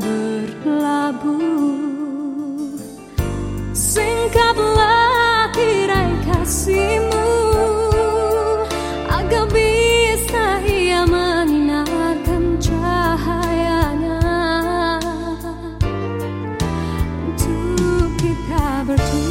berlabuh. Singkaplah tirai kasihmu Agar bisa ia menginarkan cahayanya. Untuk kita bertemu